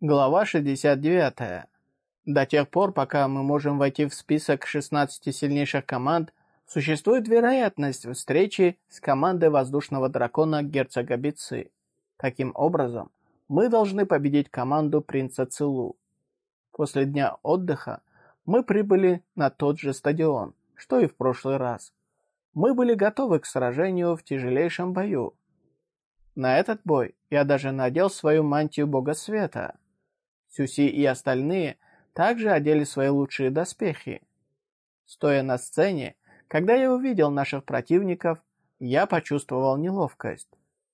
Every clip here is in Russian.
Глава 69. До тех пор, пока мы можем войти в список 16 сильнейших команд, существует вероятность встречи с командой воздушного дракона герцога Бицы. Таким образом, мы должны победить команду принца Цилу. После дня отдыха мы прибыли на тот же стадион, что и в прошлый раз. Мы были готовы к сражению в тяжелейшем бою. На этот бой я даже надел свою мантию бога света. Сюси и остальные также одели свои лучшие доспехи. Стоя на сцене, когда я увидел наших противников, я почувствовал неловкость.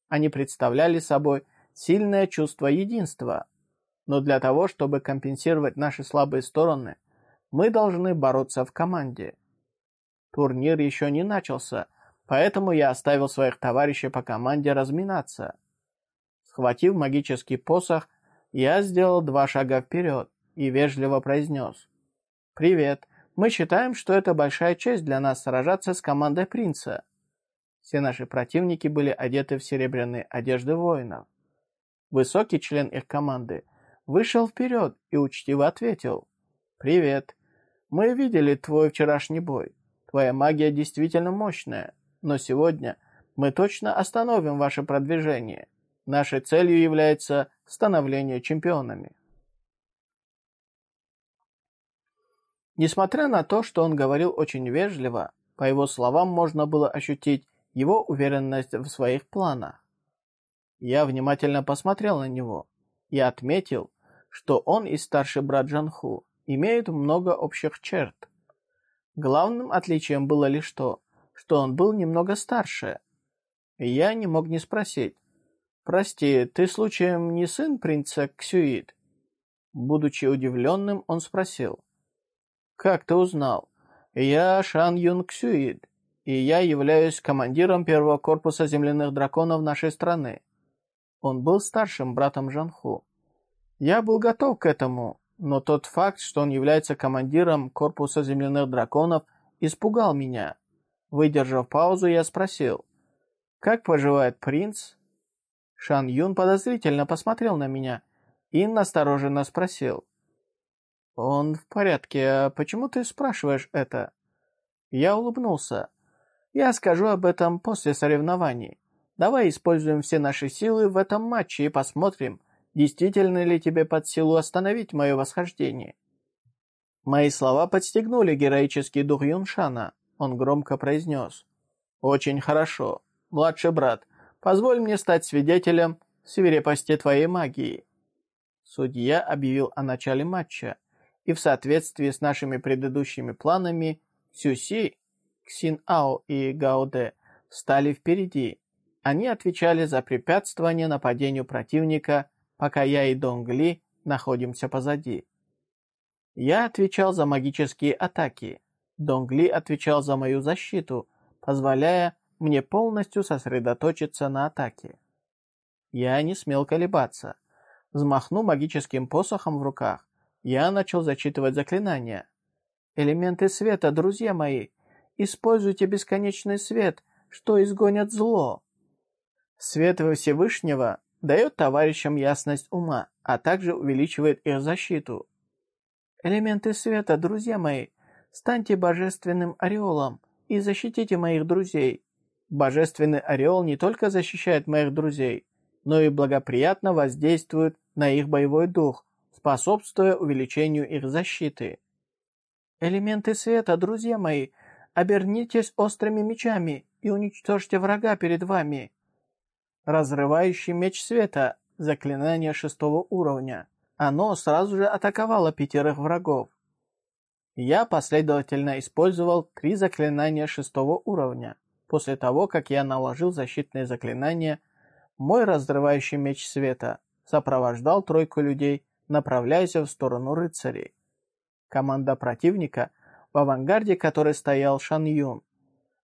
Они представляли собой сильное чувство единства. Но для того, чтобы компенсировать наши слабые стороны, мы должны бороться в команде. Турнир еще не начался, поэтому я оставил своих товарищей по команде разминаться. Схватив магический посох, я сделал два шага вперед и вежливо произнес. «Привет. Мы считаем, что это большая честь для нас сражаться с командой принца». Все наши противники были одеты в серебряные одежды воинов. Высокий член их команды вышел вперед и учтиво ответил. «Привет. Мы видели твой вчерашний бой. Твоя магия действительно мощная, но сегодня мы точно остановим ваше продвижение. Нашей целью является становление чемпионами». Несмотря на то, что он говорил очень вежливо, по его словам можно было ощутить его уверенность в своих планах. Я внимательно посмотрел на него и отметил, что он и старший брат Джанху имеют много общих черт. Главным отличием было лишь то, что он был немного старше. я не мог не спросить, «Прости, ты случаем не сын принца Ксюит?» Будучи удивленным, он спросил, «Как ты узнал? Я Шан Юн Ксюит, и я являюсь командиром первого корпуса земляных драконов нашей страны». Он был старшим братом Жанху. Я был готов к этому, но тот факт, что он является командиром корпуса земляных драконов, испугал меня. Выдержав паузу, я спросил, «Как поживает принц?» Шан Юн подозрительно посмотрел на меня и настороженно спросил, «Он в порядке, а почему ты спрашиваешь это?» Я улыбнулся. «Я скажу об этом после соревнований. Давай используем все наши силы в этом матче и посмотрим, действительно ли тебе под силу остановить мое восхождение». Мои слова подстегнули героический дух Юншана. Он громко произнес. «Очень хорошо. Младший брат, позволь мне стать свидетелем свирепости твоей магии». Судья объявил о начале матча и в соответствии с нашими предыдущими планами Сюси, Ксин Ао и Гао Дэ стали впереди. Они отвечали за препятствование нападению противника, пока я и Донгли находимся позади. Я отвечал за магические атаки. Донгли отвечал за мою защиту, позволяя мне полностью сосредоточиться на атаке. Я не смел колебаться. Взмахну магическим посохом в руках, я начал зачитывать заклинания. «Элементы света, друзья мои, используйте бесконечный свет, что изгонят зло». Свет Всевышнего дает товарищам ясность ума, а также увеличивает их защиту. Элементы света, друзья мои, станьте божественным ореолом и защитите моих друзей. Божественный ореол не только защищает моих друзей, но и благоприятно воздействует на их боевой дух, способствуя увеличению их защиты. Элементы света, друзья мои, обернитесь острыми мечами и уничтожьте врага перед вами. Разрывающий меч света, заклинание шестого уровня. Оно сразу же атаковало пятерых врагов. Я последовательно использовал три заклинания шестого уровня. После того, как я наложил защитные заклинания, мой разрывающий меч света сопровождал тройку людей направляясь в сторону рыцарей. Команда противника, в авангарде которой стоял Шан Юн,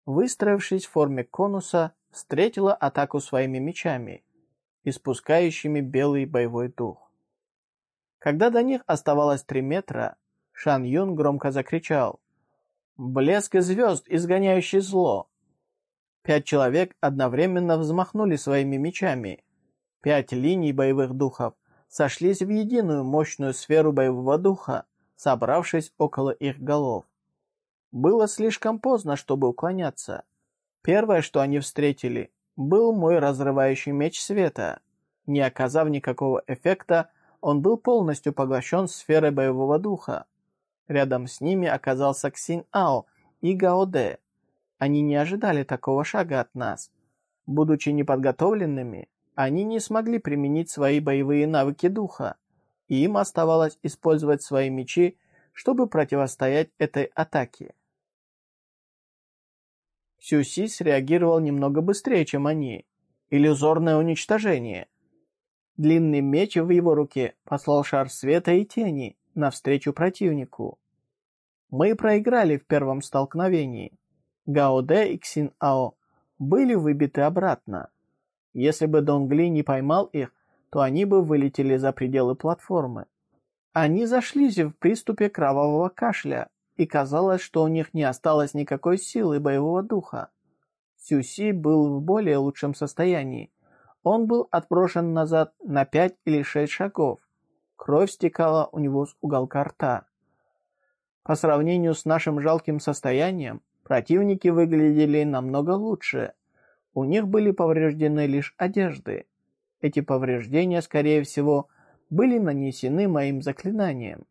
выстроившись в форме конуса, встретила атаку своими мечами, испускающими белый боевой дух. Когда до них оставалось три метра, Шан Юн громко закричал «Блеск звезд, изгоняющий зло!» Пять человек одновременно взмахнули своими мечами. Пять линий боевых духов сошлись в единую мощную сферу боевого духа, собравшись около их голов. Было слишком поздно, чтобы уклоняться. Первое, что они встретили, был мой разрывающий меч света. Не оказав никакого эффекта, он был полностью поглощен сферой боевого духа. Рядом с ними оказался Ксин Ао и Гаоде. Они не ожидали такого шага от нас. Будучи неподготовленными, они не смогли применить свои боевые навыки духа, и им оставалось использовать свои мечи, чтобы противостоять этой атаке. Сюси среагировал немного быстрее, чем они. Иллюзорное уничтожение. Длинный меч в его руке послал шар света и тени навстречу противнику. Мы проиграли в первом столкновении. Гао Дэ и Ксин Ао были выбиты обратно. Если бы Донгли не поймал их, то они бы вылетели за пределы платформы. Они зашлись в приступе кровавого кашля, и казалось, что у них не осталось никакой силы боевого духа. Сюси был в более лучшем состоянии. Он был отброшен назад на пять или шесть шагов. Кровь стекала у него с уголка рта. По сравнению с нашим жалким состоянием, противники выглядели намного лучше – у них были повреждены лишь одежды. Эти повреждения, скорее всего, были нанесены моим заклинанием.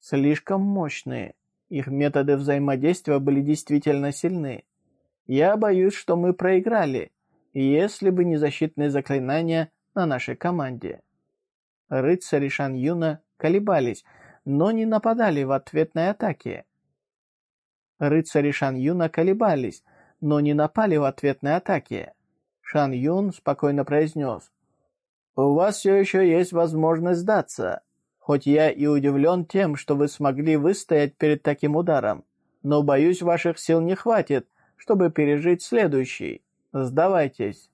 Слишком мощные. Их методы взаимодействия были действительно сильны. Я боюсь, что мы проиграли, если бы не защитные заклинания на нашей команде. Рыцари Шан Юна колебались, но не нападали в ответной атаке. Рыцари Шан Юна колебались, но не напали в ответной атаке. Шан Юн спокойно произнес. «У вас все еще есть возможность сдаться. Хоть я и удивлен тем, что вы смогли выстоять перед таким ударом, но, боюсь, ваших сил не хватит, чтобы пережить следующий. Сдавайтесь».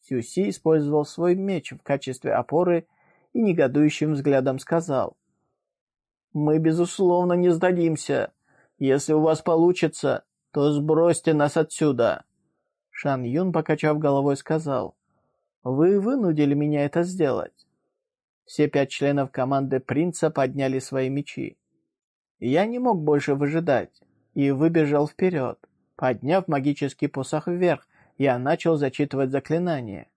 Сюси использовал свой меч в качестве опоры и негодующим взглядом сказал. «Мы, безусловно, не сдадимся. Если у вас получится, то сбросьте нас отсюда!» Шан Юн, покачав головой, сказал, «Вы вынудили меня это сделать». Все пять членов команды принца подняли свои мечи. Я не мог больше выжидать и выбежал вперед. Подняв магический посох вверх, я начал зачитывать заклинание.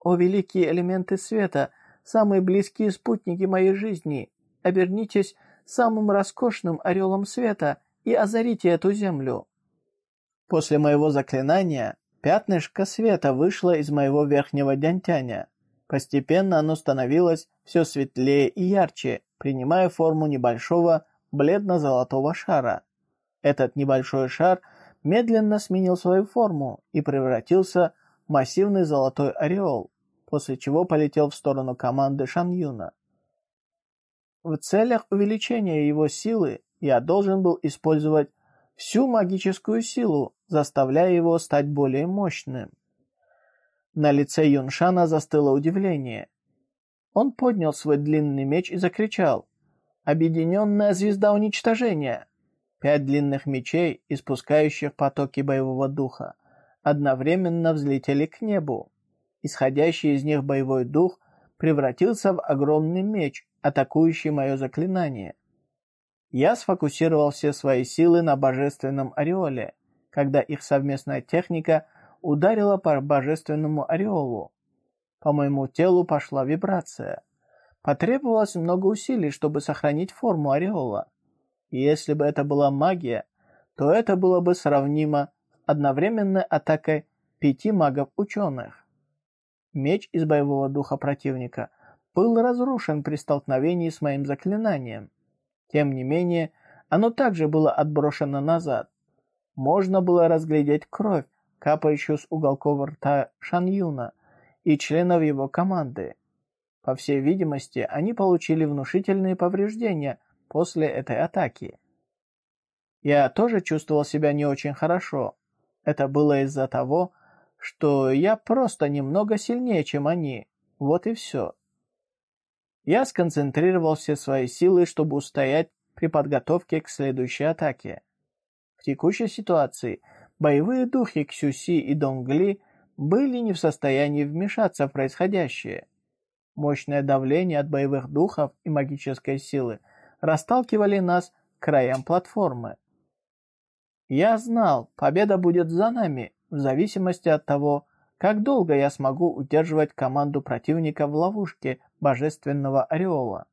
«О, великие элементы света, самые близкие спутники моей жизни, обернитесь самым роскошным орелом света и озарите эту землю. После моего заклинания пятнышко света вышло из моего верхнего дянтяня. Постепенно оно становилось все светлее и ярче, принимая форму небольшого бледно-золотого шара. Этот небольшой шар медленно сменил свою форму и превратился в массивный золотой ореол, после чего полетел в сторону команды Шаньюна. В целях увеличения его силы я должен был использовать всю магическую силу, заставляя его стать более мощным. На лице Юншана застыло удивление. Он поднял свой длинный меч и закричал «Объединенная звезда уничтожения!» Пять длинных мечей, испускающих потоки боевого духа, одновременно взлетели к небу. Исходящий из них боевой дух превратился в огромный меч, атакующий мое заклинание. Я сфокусировал все свои силы на божественном ореоле, когда их совместная техника ударила по божественному ореолу. По моему телу пошла вибрация. Потребовалось много усилий, чтобы сохранить форму ореола. И если бы это была магия, то это было бы сравнимо с одновременной атакой пяти магов-ученых. Меч из боевого духа противника был разрушен при столкновении с моим заклинанием. Тем не менее, оно также было отброшено назад. Можно было разглядеть кровь, капающую с уголков рта Шан Юна и членов его команды. По всей видимости, они получили внушительные повреждения после этой атаки. Я тоже чувствовал себя не очень хорошо. Это было из-за того, что я просто немного сильнее, чем они. Вот и все. Я сконцентрировал все свои силы, чтобы устоять при подготовке к следующей атаке. В текущей ситуации боевые духи Ксюси и Донгли были не в состоянии вмешаться в происходящее. Мощное давление от боевых духов и магической силы расталкивали нас к краям платформы. Я знал, победа будет за нами, в зависимости от того, как долго я смогу удерживать команду противника в ловушке Божественного Ореола.